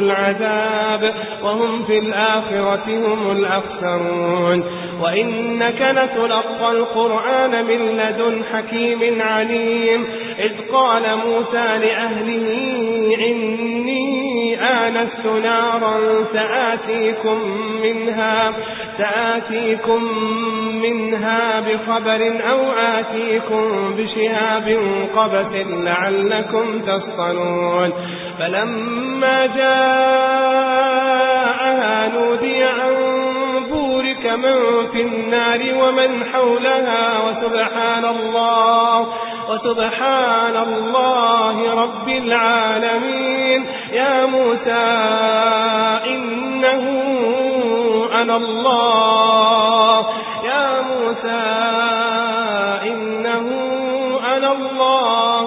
العذاب وهم في الآخرة هم الأخسرون. وإنك لتلقى القرآن من لدن حكيم عليم. إذ قال موسى لأهله إني آنست نارا سآتيكم منها سآتيكم منها بخبر أو آتيكم بشهاب قبس لعلكم تصطلون فلما جاءها نودي أن بورك من في النار ومن حولها وسبحان الله وسبحان الله رب العالمين. يا موسى إنه أنا الله. يا موسى إنه أنا الله.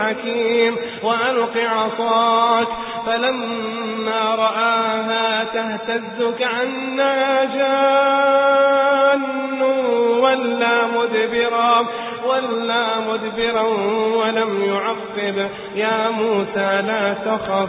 الحكيم وألق عصاك فلما رآها تهتز كأنها جان ولا مدبرا ولا مدبرا ولم يعقب. يا موسى لا تخف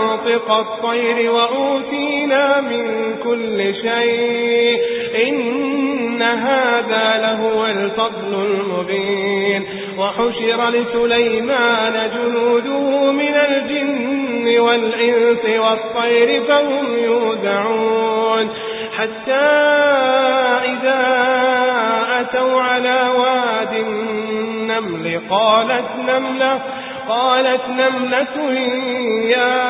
منطق الطير وأوتينا من كل شيء. إن هذا لهو الفضل المبين. وحشر لسليمان جنوده من الجن والإنس والطير فهم يودعون حتى إذا أتوا على واد النمل قالت نملة قالت نملة يا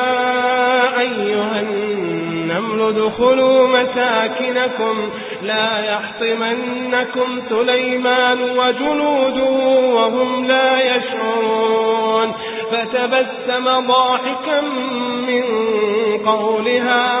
أيها النمل ادخلوا مساكنكم لا يحطمنكم سليمان وجنوده وهم لا يشعرون. فتبسم ضاحكا من قولها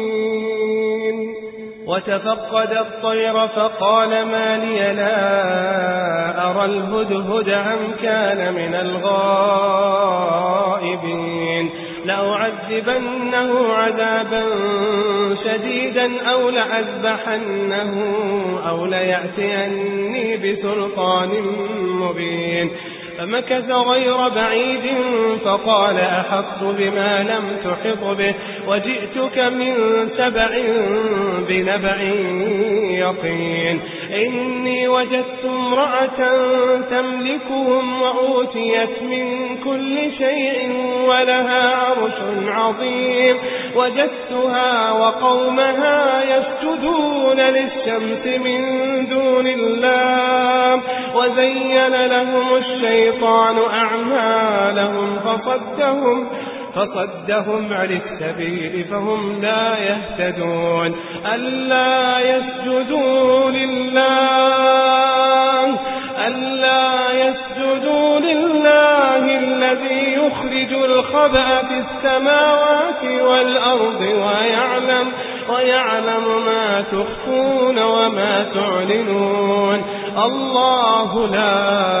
وتفقد الطير فقال ما لي لا أرى الهدهد أم كان من الغائبين لأعذبنه عذابا شديدا أو لأذبحنه أو ليأتيني بسلطان مبين فمكث غير بعيد فقال أحط بما لم تحط به وجئتك من سبع بنبع يقين. إني وجدت امرأة تملكهم وأوتيت من كل شيء ولها عرش عظيم. وجدتها وقومها يسجدون للشمس من دون الله. وزين لهم الشيطان أعمالهم فصدهم فصدهم عن السبيل فهم لا يهتدون. ألا يسجدوا لله ألا يسجدوا لله الذي يخرج الخبأ في السماوات والأرض ويعلم ويعلم ما تخفون وما تعلنون. الله لا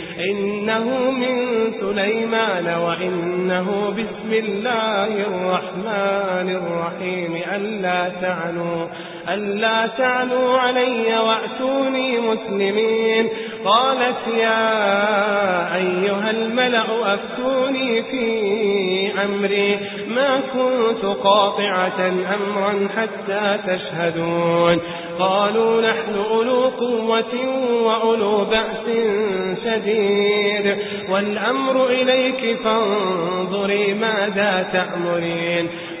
إنه من سليمان وإنه بسم الله الرحمن الرحيم. ألا تعلوا, ألا تعلوا علي وأتوني مسلمين. قالت يا أيها الملأ أفتوني في أمري. ما كنت قاطعة أمرا حتى تشهدون. قالوا نحن أولو قوة وأولو بأس شديد والأمر إليك فانظري ماذا تأمرين.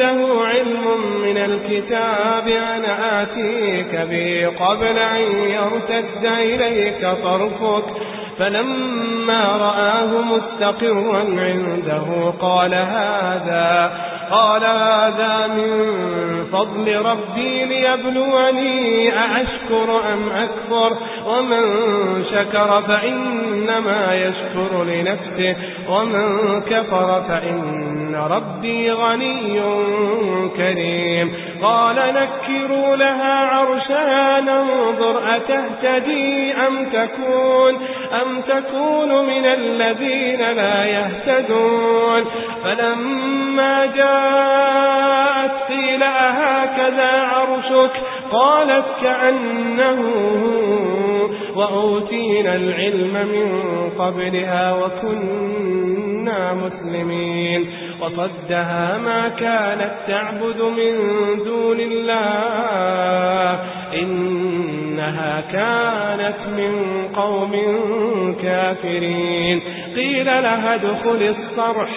عنده علم من الكتاب أنا آتيك به قبل أن يرتد إليك طرفك. فلما رآه مستقرا عنده قال هذا قال هذا من فضل ربي ليبلوني أأشكر أم أكفر؟ ومن شكر فإنما يشكر لنفسه ومن كفر فإن ربي غني كريم. قال نكروا لها عرشها ننظر أتهتدي أم تكون, أم تكون من الذين لا يهتدون؟ فلما جاءت قيل أهكذا عرشك؟ قالت كأنه وأوتينا العلم من قبلها وكنا مسلمين. وصدها ما كانت تعبد من دون الله. إنها كانت من قوم كافرين. قيل لها دخل الصرح.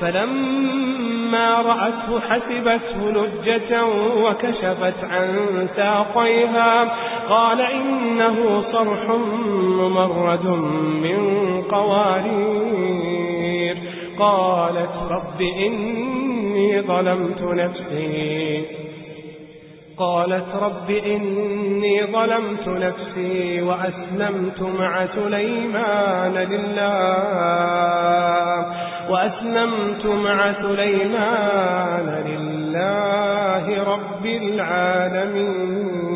فلما رأته حسبته لجة وكشفت عن ساقيها. قال إنه صرح ممرد من قوارير. قالت رب إني ظلمت نفسي. قالت رب إني ظلمت نفسي وأسلمت مع سليمان لله. وأسلمت مع سليمان لله رب العالمين.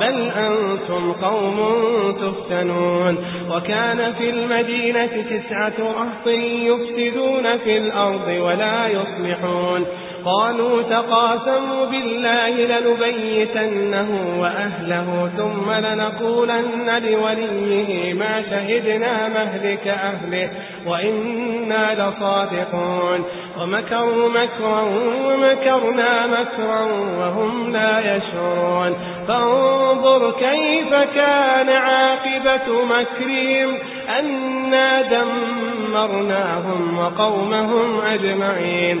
بل أنتم قوم تفتنون. وكان في المدينة تسعة رهط يفسدون في الأرض ولا يصلحون. قالوا تقاسموا بالله لنبيتنه وأهله ثم لنقولن لوليه ما شهدنا مهلك أهله وإنا لصادقون. ومكروا مكرا ومكرنا مكرا وهم لا يشعرون. فانظر كيف كان عاقبة مكرهم. أنا دمرناهم وقومهم أجمعين.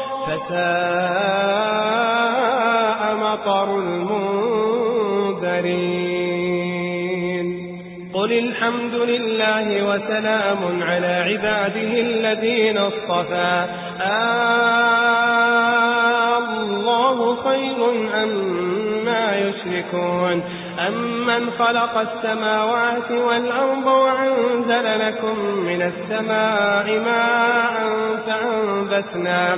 فساء مطر المنذرين. قل الحمد لله وسلام على عباده الذين اصطفى. آه الله خير أما يشركون. أمن خلق السماوات والأرض وأنزل لكم من السماء ماء فأنبتنا.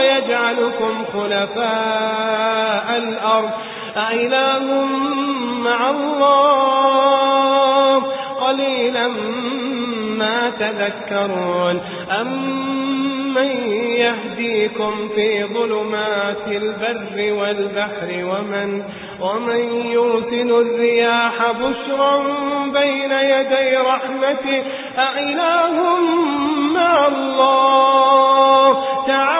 ويجعلكم خلفاء الأرض. أإله مع الله. قليلا ما تذكرون. أمن يهديكم في ظلمات البر والبحر ومن ومن يرسل الرياح بشرا بين يدي رحمته. أإله مع الله. تعالى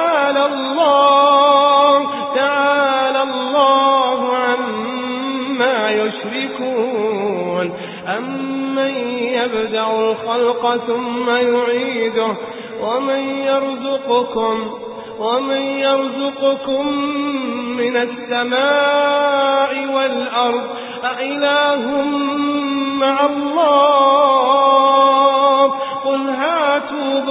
الله تعالى الله عما يشركون أمن يبدأ الخلق ثم يعيده ومن يرزقكم ومن يرزقكم من السماء والأرض أإله مع الله؟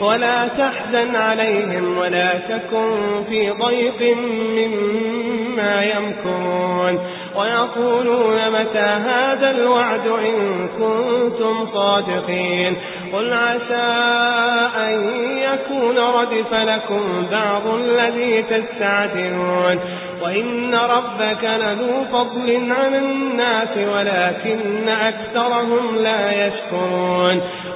ولا تحزن عليهم ولا تكن في ضيق مما يمكرون. ويقولون متى هذا الوعد إن كنتم صادقين. قل عسى أن يكون ردف لكم بعض الذي تستعدلون وإن ربك لذو فضل على الناس ولكن أكثرهم لا يشكرون.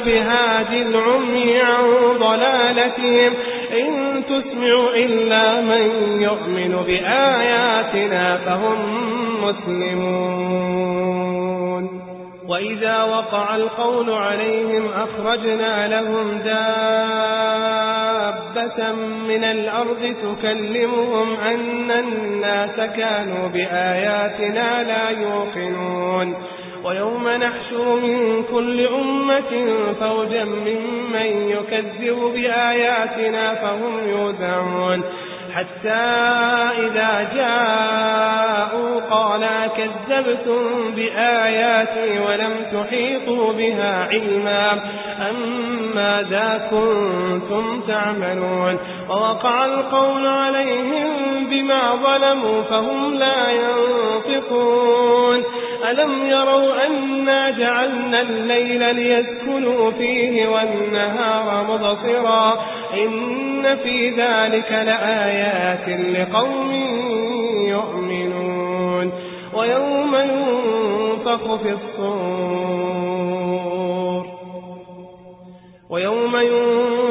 بهاد العمي عن ضلالتهم إن تسمع إلا من يؤمن بآياتنا فهم مسلمون. وإذا وقع القول عليهم أخرجنا لهم دابة من الأرض تكلمهم أن الناس كانوا بآياتنا لا يوقنون. ويوم نحشر من كل أمة فوجا ممن يكذب بآياتنا فهم يوزعون. حتى إذا جاءوا قالا كذبتم بآياتي ولم تحيطوا بها علما أم ماذا كنتم تعملون؟ ووقع القول عليهم بما ظلموا فهم لا ينطقون. ألم يروا أنا جعلنا الليل ليسكنوا فيه والنهار مبصرا إن في ذلك لآيات لقوم يؤمنون ويوم ينفخ في الصور ويوم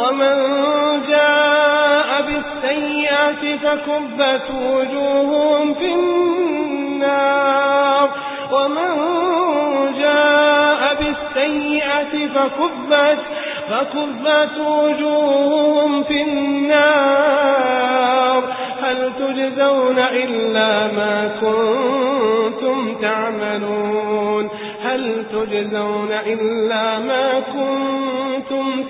ومن جاء بالسيئة فكبت وجوههم في النار. ومن جاء بالسيئة فكبت فكبت وجوههم في النار. هل تجزون إلا ما كنتم تعملون؟ هل تجزون إلا ما كنتم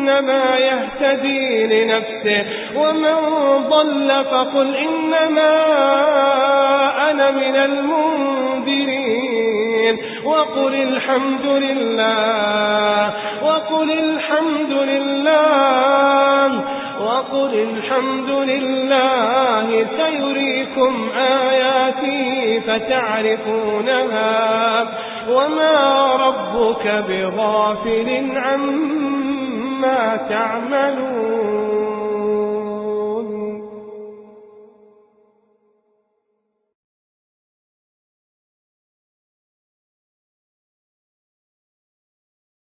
فإنما يهتدي لنفسه. ومن ضل فقل إنما أنا من المنذرين. وقل الحمد لله وقل الحمد لله وقل الحمد لله. سيريكم آياتي فتعرفونها. وما ربك بغافل عما تعملون